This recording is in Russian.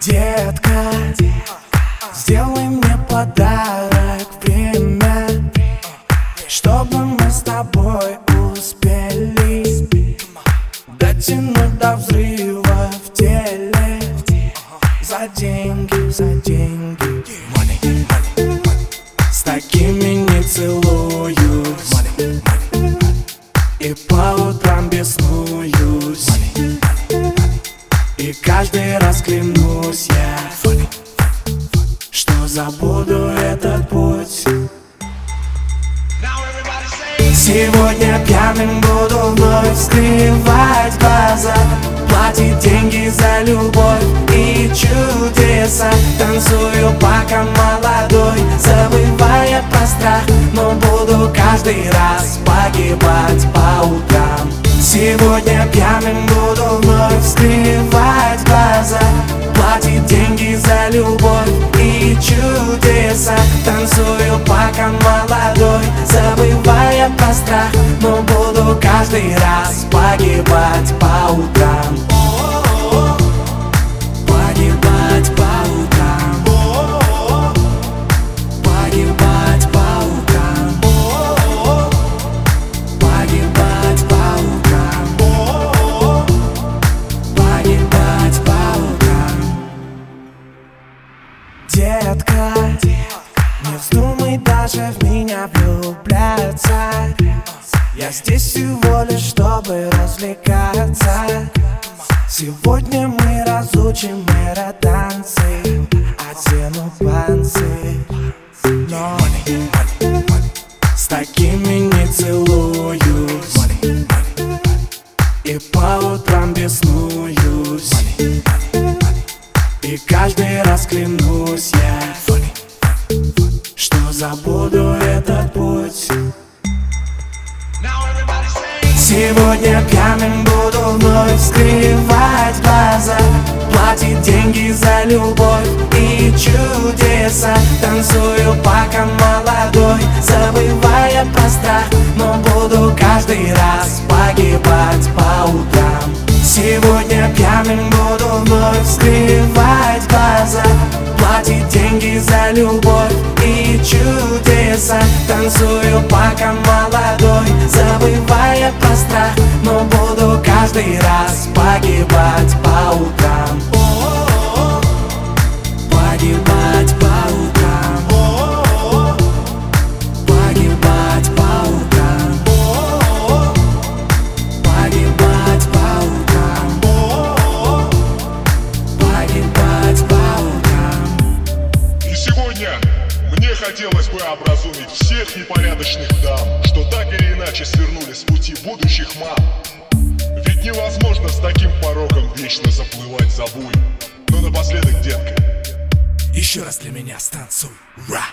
Детка, сделай мне подарок время Чтобы мы с тобой успели Дотянуть до взрыва в теле За деньги, И каждый раз клянусь я Что забуду этот путь. Сегодня пьяным буду вновь скрывать глаза Платить деньги за любовь и чудеса. Танцую пока молодой, забывая про страх Но буду каждый раз погибать по утрам. Сегодня пьяным буду вновь скрывать буду Я здесь всего лишь, чтобы развлекаться. Сегодня мы разучим танцы Одену панцы. Но с такими не целуюсь. И по утрам беснуюсь. И каждый раз клянусь я Что забуду этот путь Сегодня пьяным буду вновь скрывать глаза Платить деньги за любовь и чудеса. Танцую пока молодой, забывая про страх Но буду каждый раз погибать по утрам. Сегодня пьяным буду вновь скрывать глаза Платить деньги за любовь и чудеса. Танцую пока молодой, забывая про страх Но буду каждый раз погибать по утрам. Погибать по утрам. Погибать по утрам. Погибать по утрам. Погибать по утрам. И сегодня мне хотелось бы образумить всех непорядочных дам, что так или иначе с пути будущих мам. Ведь невозможно с таким пороком вечно заплывать за буй. Но напоследок, детка, Еще раз для меня станцуй Ра!